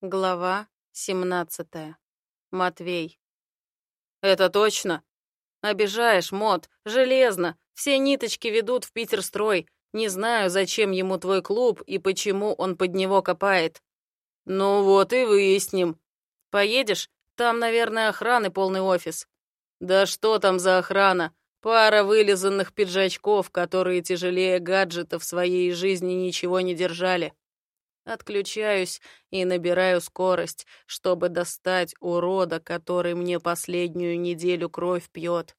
Глава 17. Матвей. «Это точно? Обижаешь, Мот, железно. Все ниточки ведут в Питерстрой. Не знаю, зачем ему твой клуб и почему он под него копает. Ну вот и выясним. Поедешь? Там, наверное, охраны полный офис. Да что там за охрана? Пара вылизанных пиджачков, которые тяжелее гаджета в своей жизни ничего не держали. Отключаюсь и набираю скорость, чтобы достать урода, который мне последнюю неделю кровь пьет.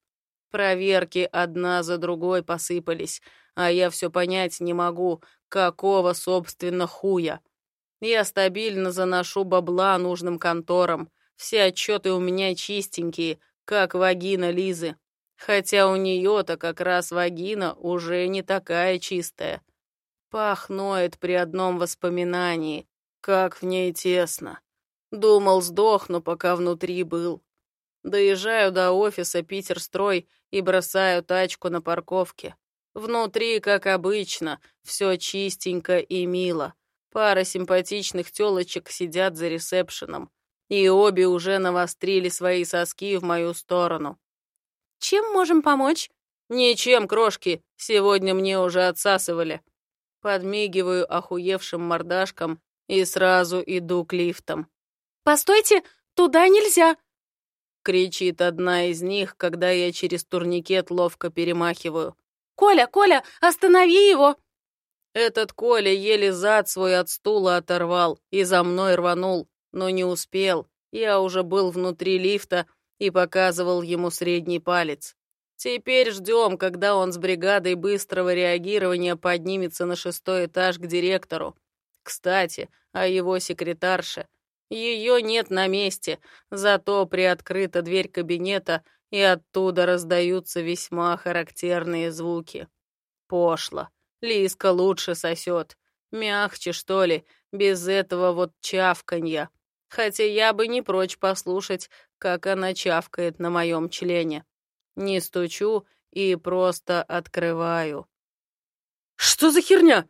Проверки одна за другой посыпались, а я все понять не могу, какого, собственно, хуя. Я стабильно заношу бабла нужным конторам. Все отчеты у меня чистенькие, как вагина Лизы. Хотя у нее-то как раз вагина уже не такая чистая. Пахноет при одном воспоминании. Как в ней тесно. Думал, сдохну, пока внутри был. Доезжаю до офиса Питерстрой и бросаю тачку на парковке. Внутри, как обычно, все чистенько и мило. Пара симпатичных тёлочек сидят за ресепшеном. И обе уже навострили свои соски в мою сторону. «Чем можем помочь?» «Ничем, крошки. Сегодня мне уже отсасывали». Подмигиваю охуевшим мордашкам и сразу иду к лифтам. «Постойте, туда нельзя!» Кричит одна из них, когда я через турникет ловко перемахиваю. «Коля, Коля, останови его!» Этот Коля еле зад свой от стула оторвал и за мной рванул, но не успел. Я уже был внутри лифта и показывал ему средний палец. Теперь ждем, когда он с бригадой быстрого реагирования поднимется на шестой этаж к директору. Кстати, о его секретарше. Ее нет на месте, зато приоткрыта дверь кабинета, и оттуда раздаются весьма характерные звуки. Пошло. Лиска лучше сосет. Мягче, что ли, без этого вот чавканья. Хотя я бы не прочь послушать, как она чавкает на моем члене. Не стучу и просто открываю. «Что за херня?»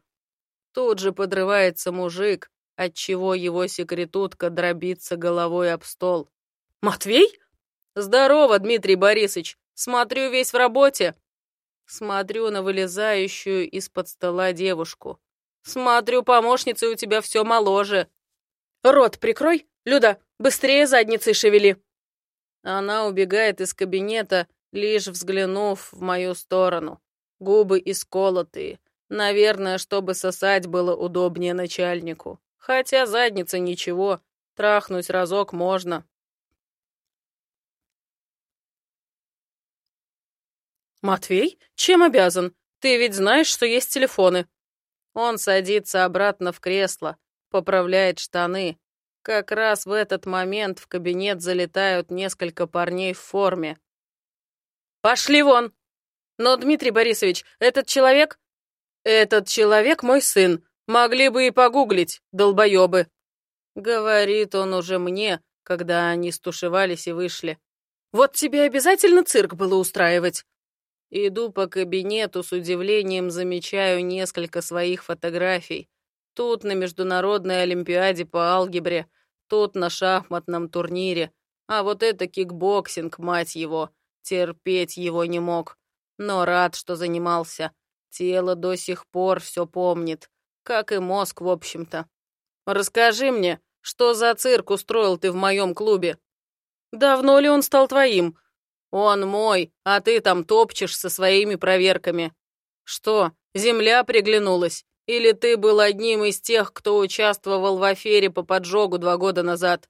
Тут же подрывается мужик, отчего его секретутка дробится головой об стол. «Матвей?» «Здорово, Дмитрий Борисович! Смотрю, весь в работе!» Смотрю на вылезающую из-под стола девушку. «Смотрю, помощница у тебя все моложе!» «Рот прикрой! Люда, быстрее задницей шевели!» Она убегает из кабинета, лишь взглянув в мою сторону. Губы исколотые. Наверное, чтобы сосать было удобнее начальнику. Хотя задница ничего, трахнуть разок можно. «Матвей? Чем обязан? Ты ведь знаешь, что есть телефоны». Он садится обратно в кресло, поправляет штаны. Как раз в этот момент в кабинет залетают несколько парней в форме. «Пошли вон!» «Но, Дмитрий Борисович, этот человек...» «Этот человек мой сын. Могли бы и погуглить, долбоебы!» Говорит он уже мне, когда они стушевались и вышли. «Вот тебе обязательно цирк было устраивать!» Иду по кабинету, с удивлением замечаю несколько своих фотографий. Тут на Международной Олимпиаде по алгебре, тут на шахматном турнире. А вот это кикбоксинг, мать его. Терпеть его не мог, но рад, что занимался. Тело до сих пор все помнит, как и мозг, в общем-то. Расскажи мне, что за цирк устроил ты в моем клубе? Давно ли он стал твоим? Он мой, а ты там топчешь со своими проверками. Что, земля приглянулась? Или ты был одним из тех, кто участвовал в афере по поджогу два года назад?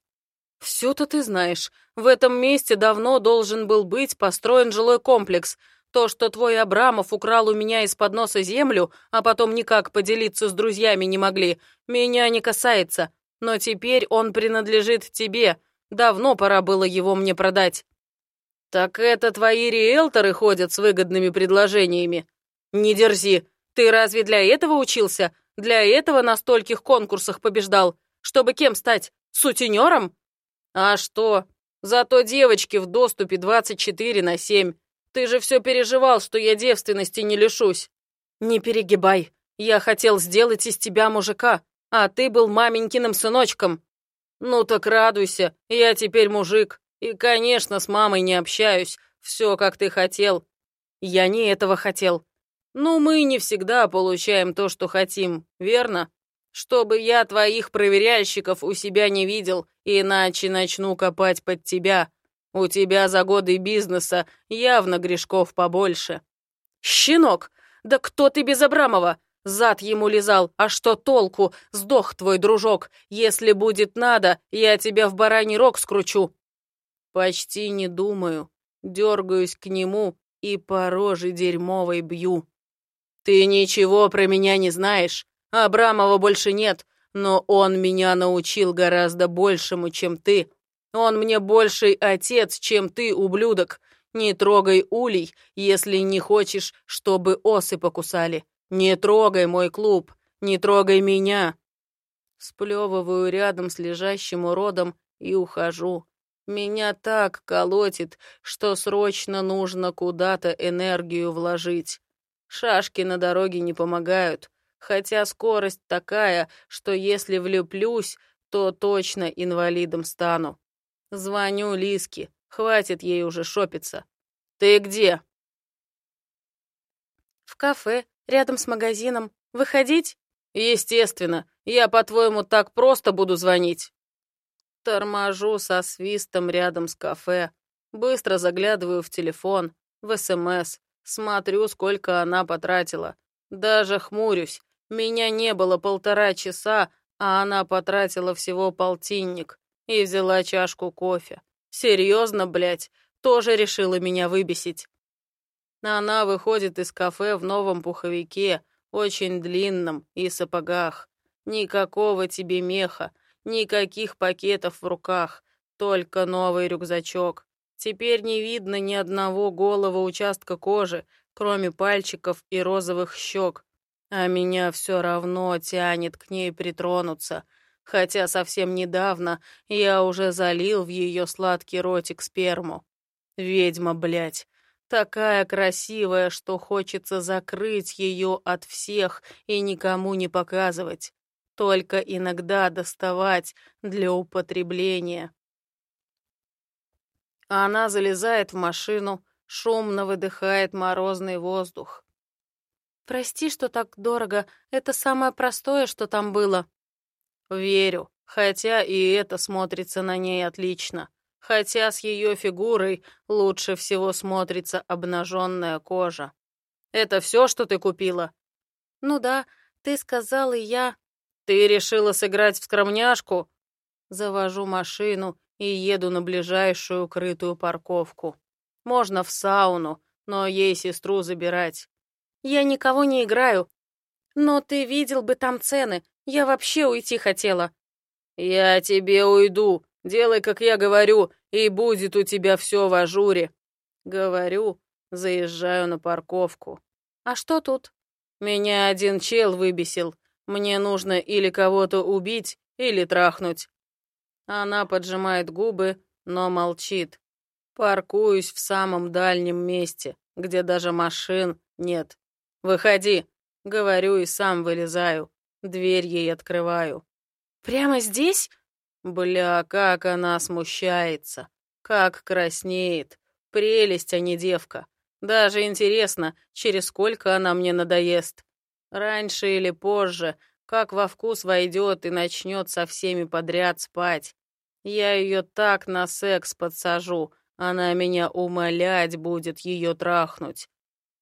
«Все-то ты знаешь. В этом месте давно должен был быть построен жилой комплекс. То, что твой Абрамов украл у меня из-под носа землю, а потом никак поделиться с друзьями не могли, меня не касается. Но теперь он принадлежит тебе. Давно пора было его мне продать». «Так это твои риэлторы ходят с выгодными предложениями?» «Не дерзи. Ты разве для этого учился? Для этого на стольких конкурсах побеждал? Чтобы кем стать? Сутенером?» «А что? Зато девочки в доступе 24 на 7. Ты же все переживал, что я девственности не лишусь». «Не перегибай. Я хотел сделать из тебя мужика, а ты был маменькиным сыночком». Ну так радуйся, я теперь мужик. И, конечно, с мамой не общаюсь. Все, как ты хотел. Я не этого хотел. Ну, мы не всегда получаем то, что хотим, верно? Чтобы я твоих проверяльщиков у себя не видел, иначе начну копать под тебя. У тебя за годы бизнеса явно грешков побольше. Щенок! Да кто ты без Абрамова? Зад ему лизал, а что толку? Сдох твой дружок. Если будет надо, я тебя в бараний рог скручу. Почти не думаю. Дергаюсь к нему и по роже дерьмовой бью. Ты ничего про меня не знаешь. Абрамова больше нет, но он меня научил гораздо большему, чем ты. Он мне больший отец, чем ты, ублюдок. Не трогай улей, если не хочешь, чтобы осы покусали. Не трогай мой клуб, не трогай меня. Сплевываю рядом с лежащим уродом и ухожу. Меня так колотит, что срочно нужно куда-то энергию вложить. Шашки на дороге не помогают, хотя скорость такая, что если влюблюсь, то точно инвалидом стану. Звоню Лиске, хватит ей уже шопиться. «Ты где?» «В кафе, рядом с магазином. Выходить?» «Естественно. Я, по-твоему, так просто буду звонить?» Торможу со свистом рядом с кафе. Быстро заглядываю в телефон, в СМС. Смотрю, сколько она потратила. Даже хмурюсь. Меня не было полтора часа, а она потратила всего полтинник и взяла чашку кофе. Серьезно, блядь, тоже решила меня выбесить. Она выходит из кафе в новом пуховике, очень длинном, и сапогах. Никакого тебе меха, никаких пакетов в руках, только новый рюкзачок. Теперь не видно ни одного голого участка кожи, кроме пальчиков и розовых щек. А меня все равно тянет к ней притронуться, хотя совсем недавно я уже залил в ее сладкий ротик сперму. Ведьма, блядь, такая красивая, что хочется закрыть ее от всех и никому не показывать, только иногда доставать для употребления. Она залезает в машину, шумно выдыхает морозный воздух. «Прости, что так дорого. Это самое простое, что там было». «Верю, хотя и это смотрится на ней отлично. Хотя с ее фигурой лучше всего смотрится обнаженная кожа. Это все, что ты купила?» «Ну да, ты сказал, и я...» «Ты решила сыграть в скромняшку?» Завожу машину и еду на ближайшую крытую парковку. Можно в сауну, но ей сестру забирать. Я никого не играю. Но ты видел бы там цены. Я вообще уйти хотела. Я тебе уйду. Делай, как я говорю, и будет у тебя все в ажуре. Говорю, заезжаю на парковку. А что тут? Меня один чел выбесил. Мне нужно или кого-то убить, или трахнуть. Она поджимает губы, но молчит. Паркуюсь в самом дальнем месте, где даже машин нет. «Выходи!» — говорю и сам вылезаю. Дверь ей открываю. «Прямо здесь?» Бля, как она смущается. Как краснеет. Прелесть, а не девка. Даже интересно, через сколько она мне надоест. Раньше или позже, как во вкус войдет и начнет со всеми подряд спать. Я ее так на секс подсажу, она меня умолять будет ее трахнуть.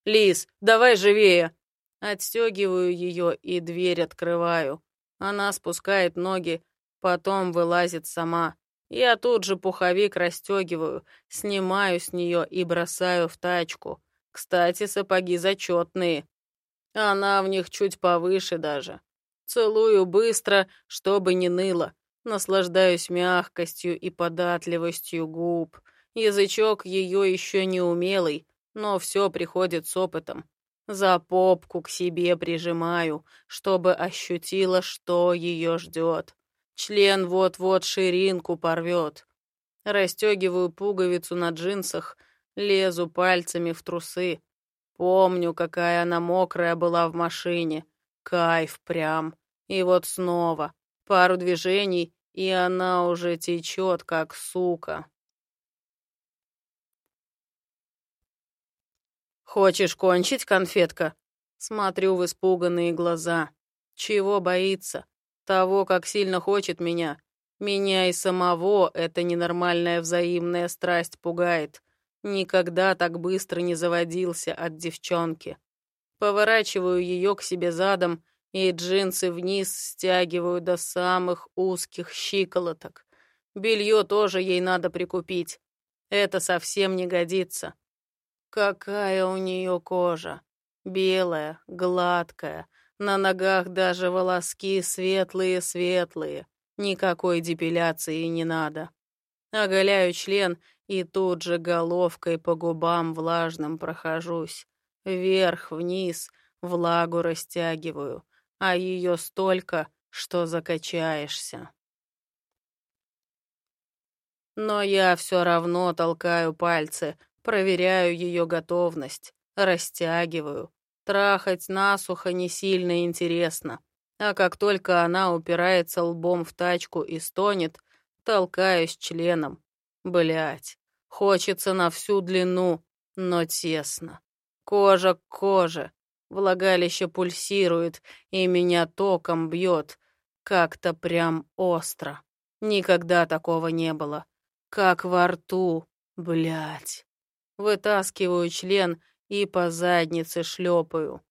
Лис, давай живее. Отстегиваю ее и дверь открываю. Она спускает ноги, потом вылазит сама. Я тут же пуховик расстегиваю, снимаю с нее и бросаю в тачку. Кстати, сапоги зачетные. Она в них чуть повыше даже. Целую быстро, чтобы не ныло. Наслаждаюсь мягкостью и податливостью губ. Язычок ее еще не умелый, но все приходит с опытом. За попку к себе прижимаю, чтобы ощутила, что ее ждет. Член вот-вот ширинку порвет. Растегиваю пуговицу на джинсах, лезу пальцами в трусы. Помню, какая она мокрая была в машине. Кайф прям. И вот снова. Пару движений, и она уже течет, как сука. «Хочешь кончить, конфетка?» Смотрю в испуганные глаза. Чего боится? Того, как сильно хочет меня. Меня и самого эта ненормальная взаимная страсть пугает. Никогда так быстро не заводился от девчонки. Поворачиваю ее к себе задом, и джинсы вниз стягиваю до самых узких щиколоток. Белье тоже ей надо прикупить. Это совсем не годится. Какая у нее кожа. Белая, гладкая, на ногах даже волоски светлые-светлые. Никакой депиляции не надо. Оголяю член и тут же головкой по губам влажным прохожусь. Вверх-вниз влагу растягиваю, а ее столько, что закачаешься. Но я все равно толкаю пальцы, проверяю ее готовность, растягиваю. Трахать насухо не сильно интересно. А как только она упирается лбом в тачку и стонет, толкаюсь членом. Блять, хочется на всю длину, но тесно. Кожа к коже. Влагалище пульсирует, и меня током бьет. Как-то прям остро. Никогда такого не было. Как во рту. Блять. Вытаскиваю член и по заднице шлепаю.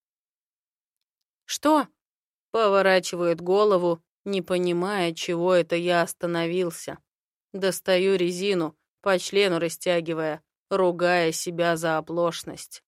«Что?» — поворачивает голову, не понимая, чего это я остановился. Достаю резину, по члену растягивая, ругая себя за оплошность.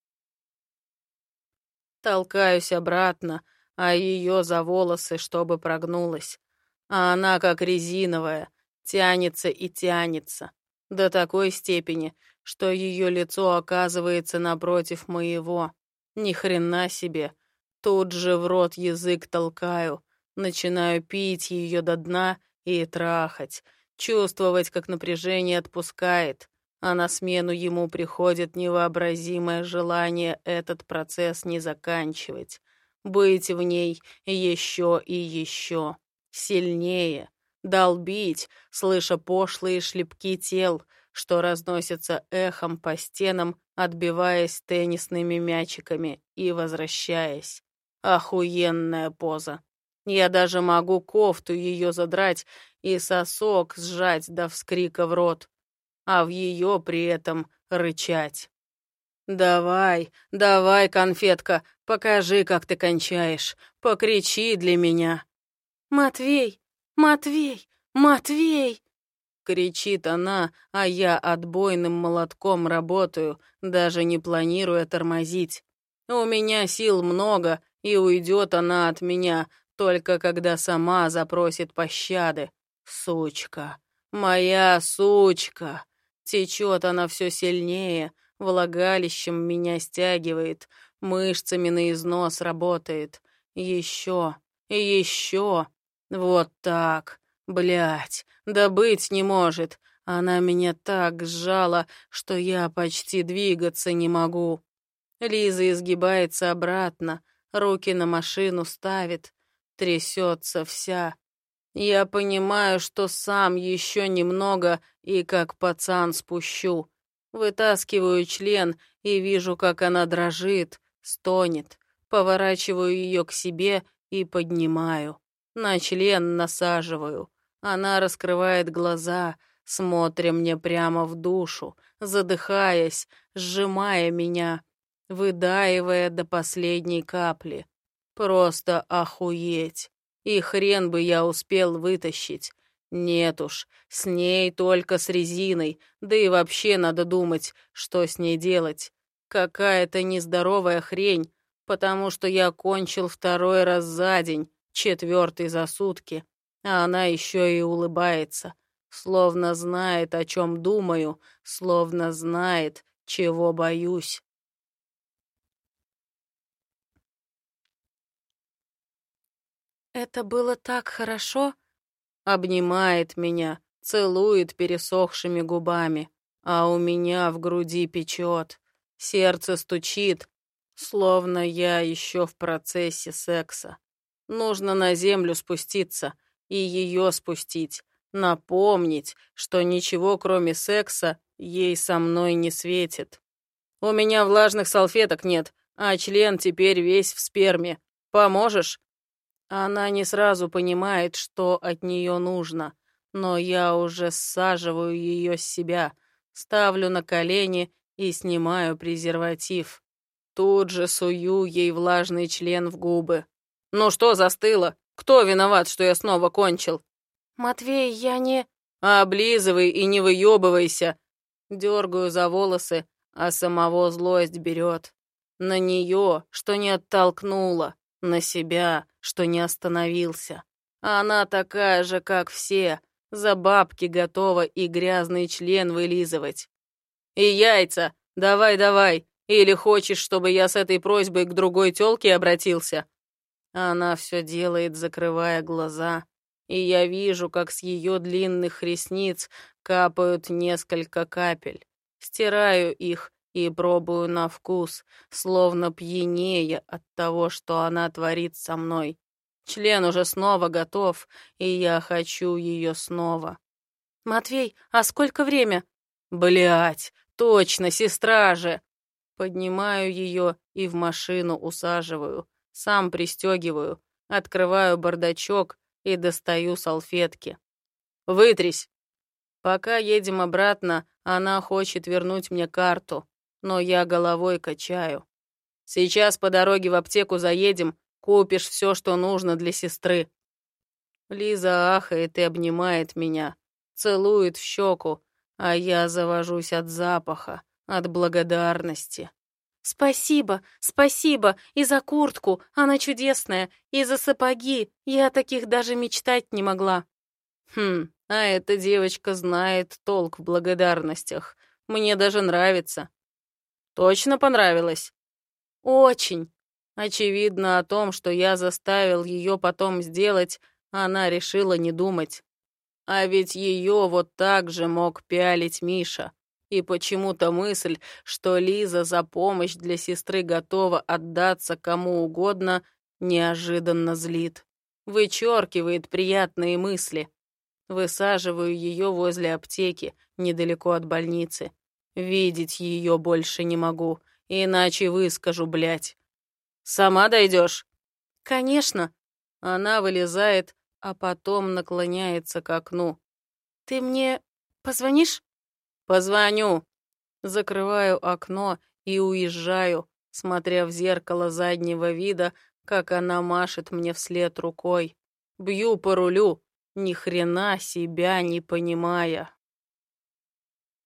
Толкаюсь обратно, а ее за волосы, чтобы прогнулась. А она как резиновая, тянется и тянется. До такой степени, что ее лицо оказывается напротив моего. Ни хрена себе. Тут же в рот язык толкаю, начинаю пить ее до дна и трахать, чувствовать, как напряжение отпускает, а на смену ему приходит невообразимое желание этот процесс не заканчивать, быть в ней еще и еще, сильнее, долбить, слыша пошлые шлепки тел — что разносится эхом по стенам, отбиваясь теннисными мячиками и возвращаясь. Охуенная поза. Я даже могу кофту ее задрать и сосок сжать до вскрика в рот, а в ее при этом рычать. «Давай, давай, конфетка, покажи, как ты кончаешь. Покричи для меня». «Матвей, Матвей, Матвей!» Кричит она, а я отбойным молотком работаю, даже не планируя тормозить. У меня сил много, и уйдет она от меня, только когда сама запросит пощады. Сучка, моя сучка. Течет она все сильнее, влагалищем меня стягивает, мышцами на износ работает. Еще, еще. Вот так. Блять, да быть не может. Она меня так сжала, что я почти двигаться не могу. Лиза изгибается обратно, руки на машину ставит, трясется вся. Я понимаю, что сам еще немного и как пацан спущу. Вытаскиваю член и вижу, как она дрожит, стонет. Поворачиваю ее к себе и поднимаю. На член насаживаю. Она раскрывает глаза, смотря мне прямо в душу, задыхаясь, сжимая меня, выдаивая до последней капли. Просто охуеть. И хрен бы я успел вытащить. Нет уж, с ней только с резиной, да и вообще надо думать, что с ней делать. Какая-то нездоровая хрень, потому что я кончил второй раз за день, четвертый за сутки а она еще и улыбается, словно знает, о чем думаю, словно знает, чего боюсь. «Это было так хорошо!» Обнимает меня, целует пересохшими губами, а у меня в груди печет, сердце стучит, словно я еще в процессе секса. Нужно на землю спуститься — и ее спустить, Напомнить, что ничего, кроме секса, ей со мной не светит. У меня влажных салфеток нет, а член теперь весь в сперме. Поможешь? Она не сразу понимает, что от нее нужно, но я уже саживаю ее с себя, ставлю на колени и снимаю презерватив. Тут же сую ей влажный член в губы. «Ну что застыло? Кто виноват, что я снова кончил?» «Матвей, я не...» «Облизывай и не выебывайся!» Дергаю за волосы, а самого злость берет. На нее, что не оттолкнула, на себя, что не остановился. Она такая же, как все, за бабки готова и грязный член вылизывать. И яйца, давай-давай, или хочешь, чтобы я с этой просьбой к другой тёлке обратился? Она все делает, закрывая глаза, и я вижу, как с ее длинных ресниц капают несколько капель. Стираю их и пробую на вкус, словно пьянее от того, что она творит со мной. Член уже снова готов, и я хочу ее снова. «Матвей, а сколько время?» Блять, точно, сестра же!» Поднимаю ее и в машину усаживаю, сам пристегиваю, открываю бардачок и достаю салфетки. «Вытрись!» Пока едем обратно, она хочет вернуть мне карту но я головой качаю. Сейчас по дороге в аптеку заедем, купишь все, что нужно для сестры. Лиза ахает и обнимает меня, целует в щеку, а я завожусь от запаха, от благодарности. «Спасибо, спасибо, и за куртку, она чудесная, и за сапоги, я таких даже мечтать не могла». «Хм, а эта девочка знает толк в благодарностях, мне даже нравится». Точно понравилось? Очень. Очевидно, о том, что я заставил ее потом сделать, она решила не думать. А ведь ее вот так же мог пялить Миша. И почему-то мысль, что Лиза за помощь для сестры готова отдаться кому угодно, неожиданно злит. Вычеркивает приятные мысли. Высаживаю ее возле аптеки, недалеко от больницы. Видеть ее больше не могу, иначе выскажу, блядь. Сама дойдешь? Конечно. Она вылезает, а потом наклоняется к окну. Ты мне позвонишь? Позвоню. Закрываю окно и уезжаю, смотря в зеркало заднего вида, как она машет мне вслед рукой. Бью по рулю, ни хрена себя не понимая.